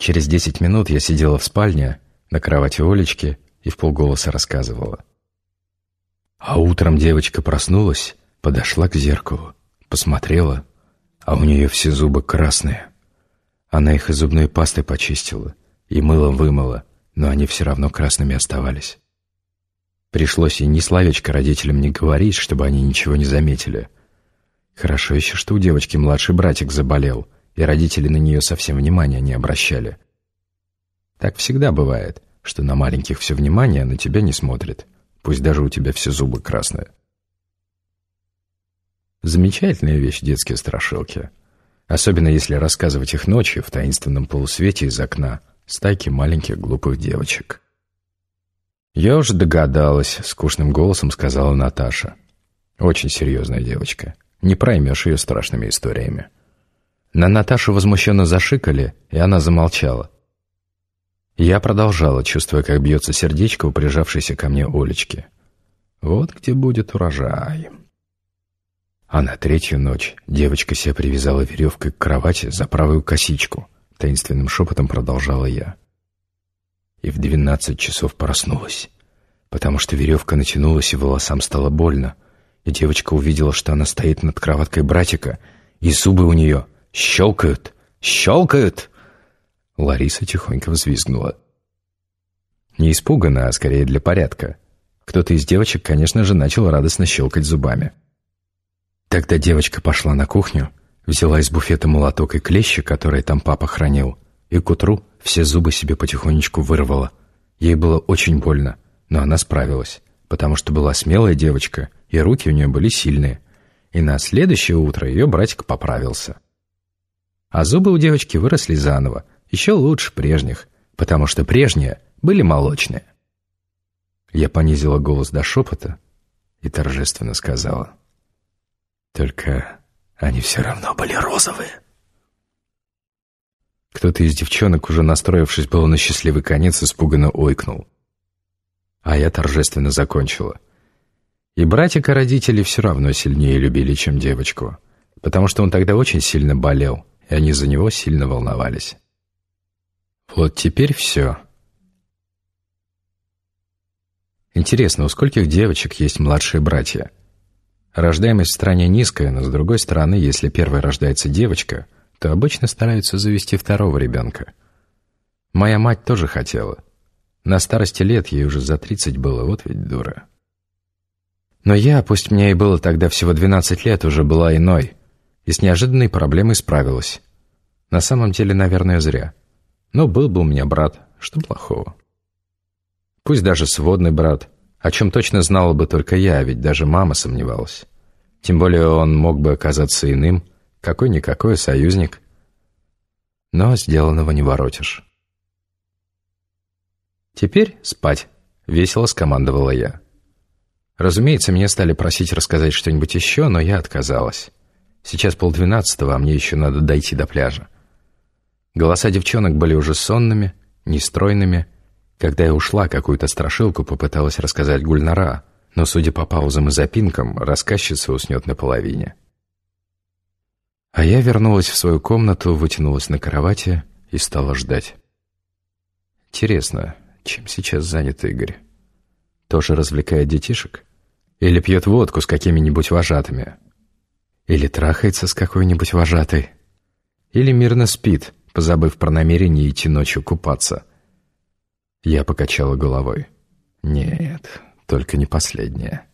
Через десять минут я сидела в спальне, на кровати Олечки, и в полголоса рассказывала. А утром девочка проснулась, подошла к зеркалу, посмотрела, а у нее все зубы красные. Она их и зубной пастой почистила, и мылом вымыла, но они все равно красными оставались. Пришлось ей ни словечко родителям не говорить, чтобы они ничего не заметили. Хорошо еще, что у девочки младший братик заболел — и родители на нее совсем внимания не обращали. Так всегда бывает, что на маленьких все внимание, а на тебя не смотрят, пусть даже у тебя все зубы красные. Замечательная вещь детские страшилки. Особенно если рассказывать их ночью в таинственном полусвете из окна стайки маленьких глупых девочек. «Я уже догадалась», — скучным голосом сказала Наташа. «Очень серьезная девочка. Не проймешь ее страшными историями». На Наташу возмущенно зашикали, и она замолчала. Я продолжала, чувствуя, как бьется сердечко у прижавшейся ко мне Олечки. Вот где будет урожай. А на третью ночь девочка себя привязала веревкой к кровати за правую косичку. Таинственным шепотом продолжала я. И в двенадцать часов проснулась, потому что веревка натянулась, и волосам стало больно. И девочка увидела, что она стоит над кроваткой братика, и зубы у нее Щелкают! Щелкают!» Лариса тихонько взвизгнула. Не испуганно, а скорее для порядка. Кто-то из девочек, конечно же, начал радостно щелкать зубами. Тогда девочка пошла на кухню, взяла из буфета молоток и клещи, которые там папа хранил, и к утру все зубы себе потихонечку вырвала. Ей было очень больно, но она справилась, потому что была смелая девочка, и руки у нее были сильные. И на следующее утро ее братик поправился. А зубы у девочки выросли заново, еще лучше прежних, потому что прежние были молочные. Я понизила голос до шепота и торжественно сказала. Только они все равно были розовые. Кто-то из девчонок, уже настроившись было на счастливый конец, испуганно ойкнул. А я торжественно закончила. И братика родители все равно сильнее любили, чем девочку, потому что он тогда очень сильно болел — и они за него сильно волновались. Вот теперь все. Интересно, у скольких девочек есть младшие братья? Рождаемость в стране низкая, но с другой стороны, если первой рождается девочка, то обычно стараются завести второго ребенка. Моя мать тоже хотела. На старости лет ей уже за 30 было, вот ведь дура. Но я, пусть мне и было тогда всего 12 лет, уже была иной и с неожиданной проблемой справилась. На самом деле, наверное, зря. Но был бы у меня брат, что плохого. Пусть даже сводный брат, о чем точно знала бы только я, ведь даже мама сомневалась. Тем более он мог бы оказаться иным, какой-никакой союзник. Но сделанного не воротишь. «Теперь спать», — весело скомандовала я. Разумеется, меня стали просить рассказать что-нибудь еще, но я отказалась. Сейчас полдвенадцатого, а мне еще надо дойти до пляжа. Голоса девчонок были уже сонными, нестройными. Когда я ушла, какую-то страшилку попыталась рассказать Гульнара, но, судя по паузам и запинкам, рассказчица уснет наполовине. А я вернулась в свою комнату, вытянулась на кровати и стала ждать. Интересно, чем сейчас занят Игорь? Тоже развлекает детишек? Или пьет водку с какими-нибудь вожатыми? Или трахается с какой-нибудь вожатой. Или мирно спит, позабыв про намерение идти ночью купаться. Я покачала головой. Нет, только не последнее.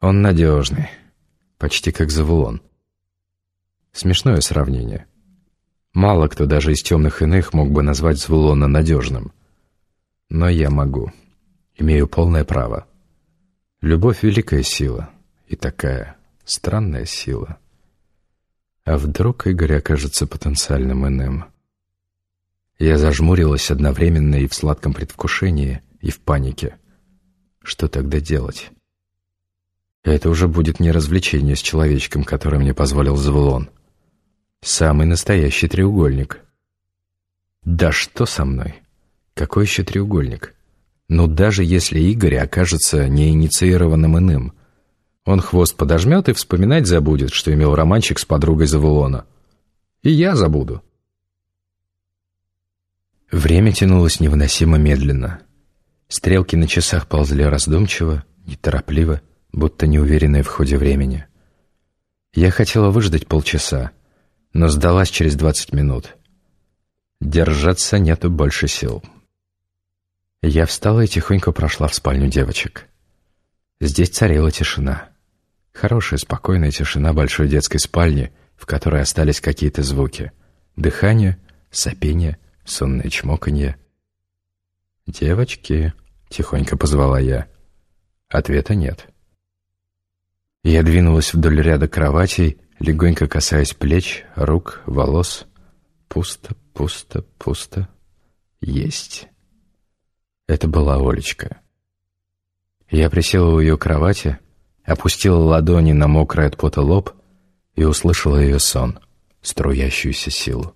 Он надежный, почти как Завулон. Смешное сравнение. Мало кто даже из темных иных мог бы назвать Завулона надежным. Но я могу. Имею полное право. Любовь — великая сила. И такая Странная сила. А вдруг Игорь окажется потенциальным иным? Я зажмурилась одновременно и в сладком предвкушении, и в панике. Что тогда делать? Это уже будет не развлечение с человечком, который мне позволил Завулон. Самый настоящий треугольник. Да что со мной? Какой еще треугольник? Ну, даже если Игорь окажется неинициированным иным — он хвост подожмет и вспоминать забудет, что имел романчик с подругой Завулона. И я забуду. Время тянулось невыносимо медленно. Стрелки на часах ползли раздумчиво, неторопливо, будто неуверенные в ходе времени. Я хотела выждать полчаса, но сдалась через двадцать минут. Держаться нету больше сил. Я встала и тихонько прошла в спальню девочек. Здесь царила тишина. Хорошая, спокойная тишина большой детской спальни, в которой остались какие-то звуки. Дыхание, сопение, сонное чмоканье. «Девочки», — тихонько позвала я. Ответа нет. Я двинулась вдоль ряда кроватей, легонько касаясь плеч, рук, волос. Пусто, пусто, пусто. Есть. Это была Олечка. Я присела у ее кровати, опустила ладони на мокрый от пота лоб и услышала ее сон, струящуюся силу.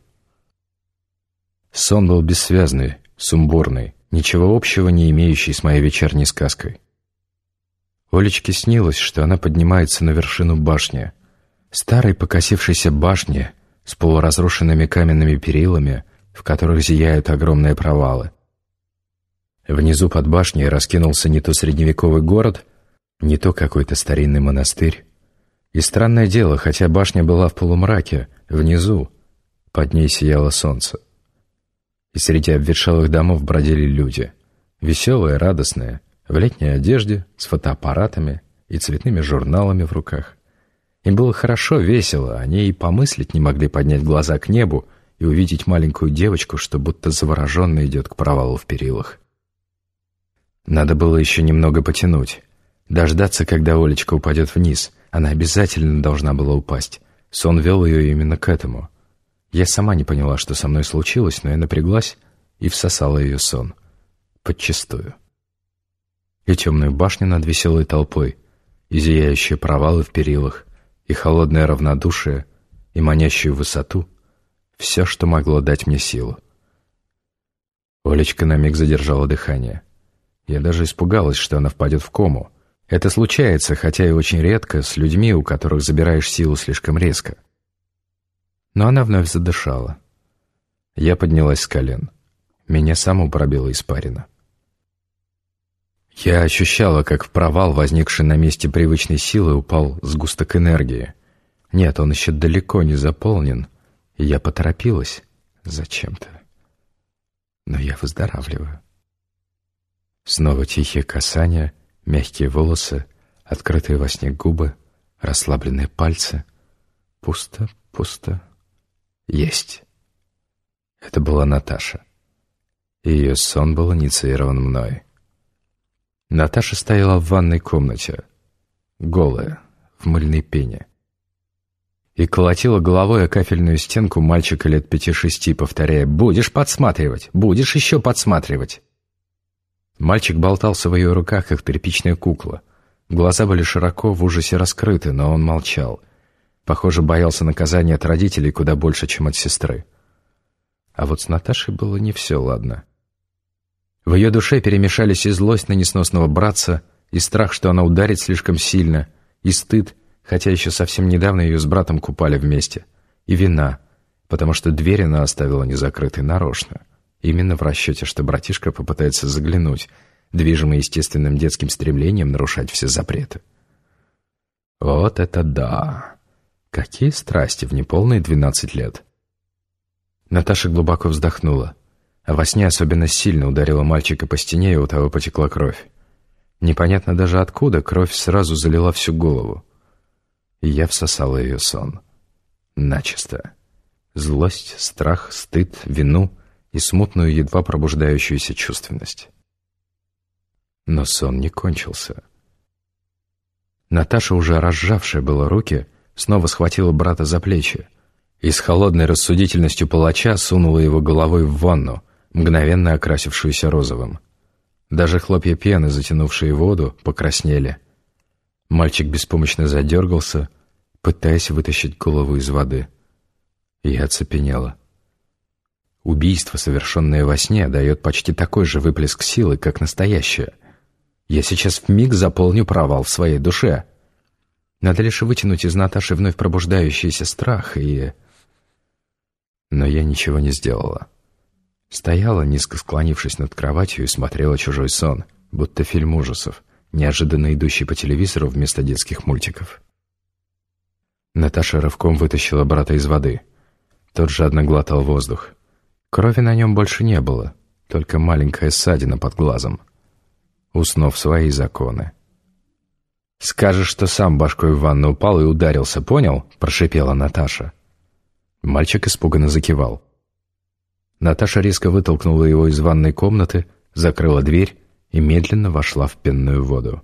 Сон был бессвязный, сумбурный, ничего общего не имеющий с моей вечерней сказкой. Олечке снилось, что она поднимается на вершину башни, старой покосившейся башни с полуразрушенными каменными перилами, в которых зияют огромные провалы. Внизу под башней раскинулся не то средневековый город, не то какой-то старинный монастырь. И странное дело, хотя башня была в полумраке, внизу, под ней сияло солнце. И среди обветшалых домов бродили люди, веселые, радостные, в летней одежде, с фотоаппаратами и цветными журналами в руках. Им было хорошо, весело, они и помыслить не могли поднять глаза к небу и увидеть маленькую девочку, что будто завороженно идет к провалу в перилах. Надо было еще немного потянуть. Дождаться, когда Олечка упадет вниз. Она обязательно должна была упасть. Сон вел ее именно к этому. Я сама не поняла, что со мной случилось, но я напряглась и всосала ее сон. Подчистую. И темную башню над веселой толпой, и зияющие провалы в перилах, и холодное равнодушие, и манящую высоту — все, что могло дать мне силу. Олечка на миг задержала дыхание. Я даже испугалась, что она впадет в кому. Это случается, хотя и очень редко, с людьми, у которых забираешь силу слишком резко. Но она вновь задышала. Я поднялась с колен. Меня саму пробило испарина. Я ощущала, как в провал, возникший на месте привычной силы, упал сгусток энергии. Нет, он еще далеко не заполнен, и я поторопилась зачем-то. Но я выздоравливаю. Снова тихие касания, мягкие волосы, открытые во сне губы, расслабленные пальцы. Пусто, пусто. Есть. Это была Наташа. Ее сон был инициирован мной. Наташа стояла в ванной комнате, голая, в мыльной пене. И колотила головой о кафельную стенку мальчика лет пяти-шести, повторяя «Будешь подсматривать! Будешь еще подсматривать!» Мальчик болтался в ее руках, как тряпичная кукла. Глаза были широко, в ужасе раскрыты, но он молчал. Похоже, боялся наказания от родителей куда больше, чем от сестры. А вот с Наташей было не все ладно. В ее душе перемешались и злость на несносного братца, и страх, что она ударит слишком сильно, и стыд, хотя еще совсем недавно ее с братом купали вместе, и вина, потому что дверь она оставила незакрытой нарочно. Именно в расчете, что братишка попытается заглянуть, движимый естественным детским стремлением нарушать все запреты. Вот это да! Какие страсти в неполные двенадцать лет! Наташа глубоко вздохнула, во сне особенно сильно ударила мальчика по стене, и у того потекла кровь. Непонятно даже откуда, кровь сразу залила всю голову. И я всосала ее сон. Начисто. Злость, страх, стыд, вину — и смутную, едва пробуждающуюся чувственность. Но сон не кончился. Наташа, уже разжавшая было руки, снова схватила брата за плечи и с холодной рассудительностью палача сунула его головой в ванну, мгновенно окрасившуюся розовым. Даже хлопья пены, затянувшие воду, покраснели. Мальчик беспомощно задергался, пытаясь вытащить голову из воды. Я оцепенела. Убийство, совершенное во сне, дает почти такой же выплеск силы, как настоящее. Я сейчас в миг заполню провал в своей душе. Надо лишь вытянуть из Наташи вновь пробуждающийся страх и... Но я ничего не сделала. Стояла, низко склонившись над кроватью, и смотрела чужой сон, будто фильм ужасов, неожиданно идущий по телевизору вместо детских мультиков. Наташа рывком вытащила брата из воды. Тот жадно глотал воздух. Крови на нем больше не было, только маленькая ссадина под глазом. Уснув свои законы. «Скажешь, что сам башкой в ванну упал и ударился, понял?» – прошипела Наташа. Мальчик испуганно закивал. Наташа резко вытолкнула его из ванной комнаты, закрыла дверь и медленно вошла в пенную воду.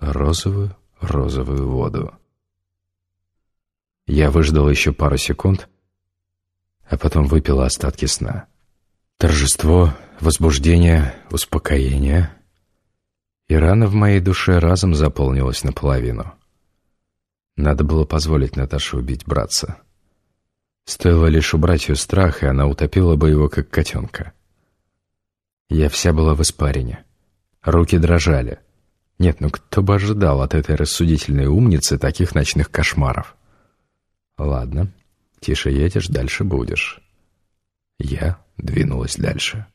Розовую, розовую воду. Я выждал еще пару секунд, а потом выпила остатки сна. Торжество, возбуждение, успокоение. И рана в моей душе разом заполнилась наполовину. Надо было позволить Наташе убить братца. Стоило лишь убрать ее страх, и она утопила бы его, как котенка. Я вся была в испарине. Руки дрожали. Нет, ну кто бы ожидал от этой рассудительной умницы таких ночных кошмаров? Ладно, тише едешь, дальше будешь. Я двинулась дальше.